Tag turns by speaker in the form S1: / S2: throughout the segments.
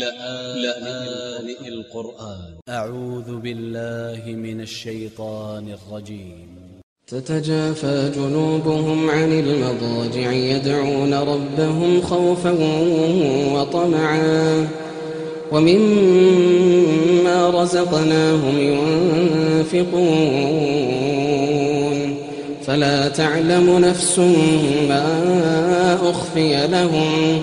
S1: لآن القرآن. أ ع و ذ ب ا ل ل ه من ا ل ش ي ط ا ن ا ل ج ي م
S2: تتجافى جنوبهم عن المضاجع يدعون ربهم خوفا وطمعا ومما رزقناهم ينفقون. فلا تعلم نفس ما أخفي لهم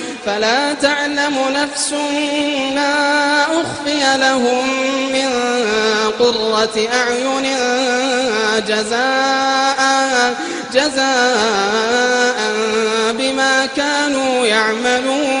S2: فلا تعلم نفس ما أخفي لهم من قرة أعين جزاء جزاء بما كانوا يعملون.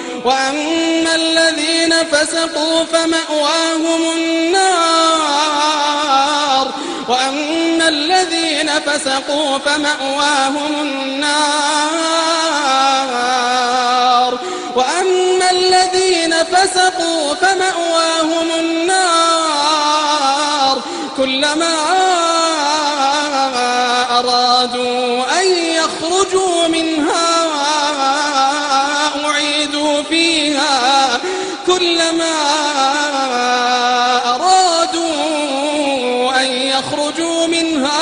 S2: وأما الذين فسقوا فمأواهم النار وأما الذين فسقوا فمأواهم النار وأما الذين فسقوا فمأواهم النار كلما أرادوا أن يخرجوا منها كلما أرادوا أن يخرجوا منها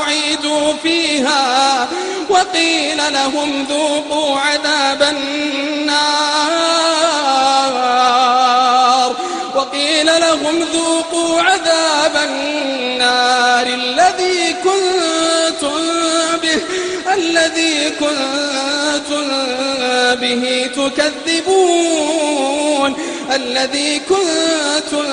S2: أعيدوا فيها وقيل لهم ذوقوا عذاب النار وقيل لهم ذوقوا عذاب النار الذي كنتم به الذي كنتم به تكذبون الذي كنتم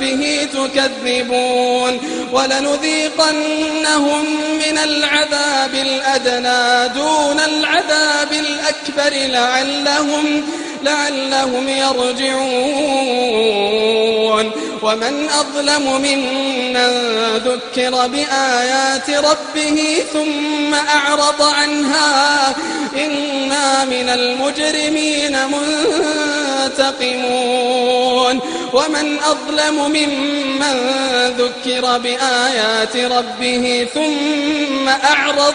S2: به تكذبون. ولنذيقنهم من العذاب الأدنى دون العذاب الأكبر لعلهم لعلهم يرجعون. ومن أظلم ممن ذكر بآيات ربه ثم أعرض عنها إنا من المجرمين منتقمون ومن أظلم ممن ذكر بآيات ربه ثم أعرض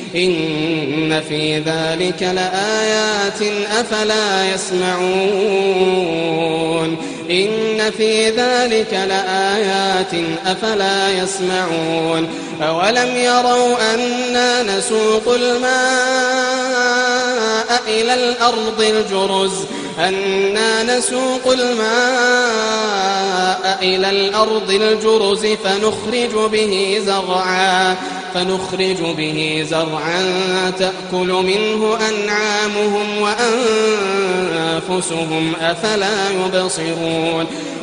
S2: إن في ذلك لآيات أفلا يسمعون. إن في ذلك لآيات أفلا يسمعون. أولم يروا أنا نسوق الماء إلى الأرض الجرز أنا نسوق الماء إلى الأرض الجرز فنخرج به زرعا فنخرج به زرعا تأكل منه أنعامهم وأنفسهم أفلا يبصرون.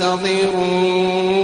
S2: منتظرون